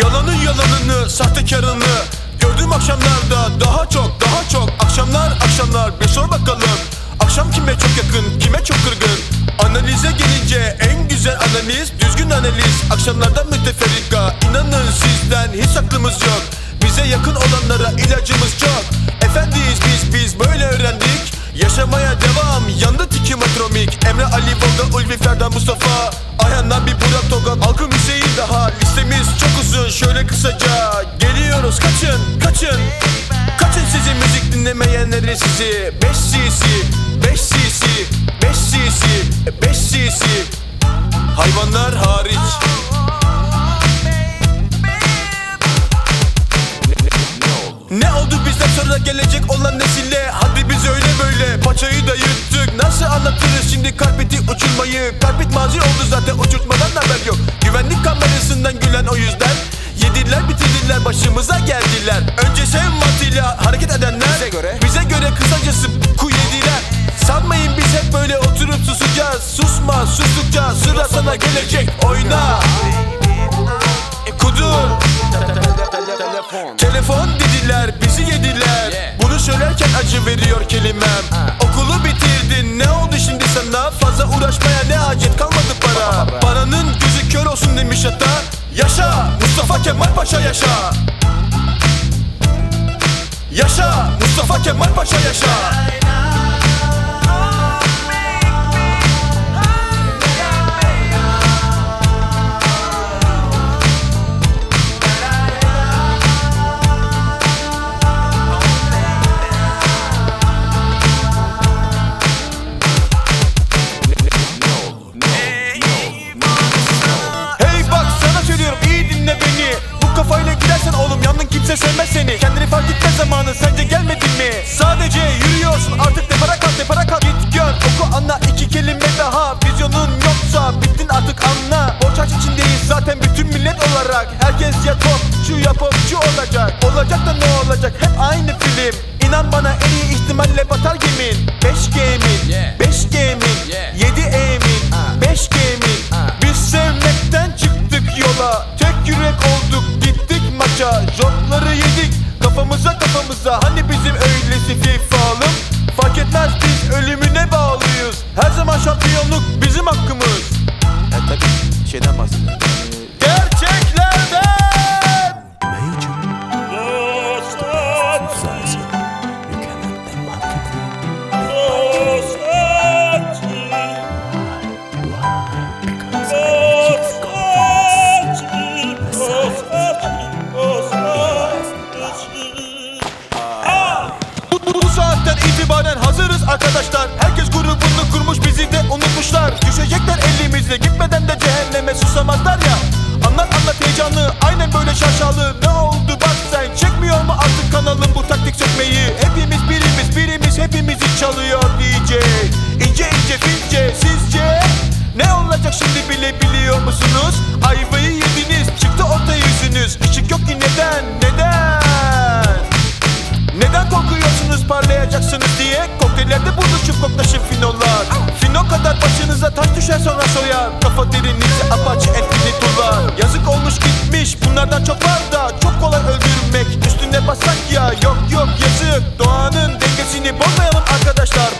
Yalanın yalanını, sahtekarını Gördüğüm akşamlarda. Daha çok daha çok. Akşamlar akşamlar. Bir sor bakalım. Akşam kime çok yakın kime çok kırgın? Analize gelince en güzel analiz Düzgün analiz. Akşamlarda müteferrika İnanın sizden hiç aklımız yok. Bize yakın olanlara ilacımız çok. Efendiyiz biz biz böyle öğrendik. Yaşamaya devam. Yandı tikimetromik Emre Ali Volga Ulvi Ferdan Mustafa Ayhan'dan bir Burak Togan Halkım Hüseyin daha. Listemiz çok uzun. Şöyle kısaca. Geliyoruz. Kaçın kaçın. Kaçın sizi müzik dinlemeyenleri sizi? 5 cc 5 cc 5 cc 5 cc Hayvanlar hariç. Ne oldu bizden? Sonra gelecek olan nesille. Hadi biz öyle böyle. Paçayı da yırttık. Nasıl anlatırız şimdi? Karpeti geldiler Önce sev mantığıyla hareket edenler Bize göre. Bize göre kısacası ku yediler. Sanmayın biz hep böyle oturup susacağız. Susma sustukça sıra sana gelecek. Oyna. Kudur Telefon. Dediler bizi yediler. Bunu söylerken acı veriyor kelimem. Okulu bitirdin ne oldu şimdi sana? Fazla uğraşmaya ne hacet kalmadı para. Paranın gözü kör olsun demiş hata Yaşa Mustafa Kemal Paşa yaşa Mustafa Kemal Paşa yaşa. Kafayla gidersen oğlum yandın kimse sevmez seni. Kendini fark etme zamanı. Sence mi? Sadece yürüyorsun artık depara kal depara kal. Git gör oku anla. İki kelime daha Vizyonun yoksa bittin artık anla. Borç harç içindeyiz zaten bütün millet olarak. Herkes ya topçu ya popçu olacak. Olacak da ne olacak? Hep aynı film. İnan bana en iyi ihtimalle batar gemin. 5 gemin 5 gemin 7 emin 5 gemin. Biz sevmekten çıktık yola. Tek yürek olduk gittik maça. Jotları yedik kafamıza kafamıza. Hani bizim öylesi FIFA'lım? Fark etmez biz ölümüne bağlıyız. Her zaman şampiyonluk bizim arkadaşlar Herkes grubunu kurmuş bizi de unutmuşlar. Düşecekler elimizle gitmeden de cehenneme susamazlar ya. Anlat anlat heyecanlı aynen böyle şaşalı. Ne oldu bak sen çekmiyor mu Köylerde buluşup koklaşın finolar. Fino kadar başınıza taş düşer sonra soyar. Kafa derinizi apaç etkili turlar Yazık olmuş gitmiş bunlardan çok var da Çok kolay öldürmek. Üstüne basak ya Yok yok yazık. Doğanın dengesini bozmayalım arkadaşlar.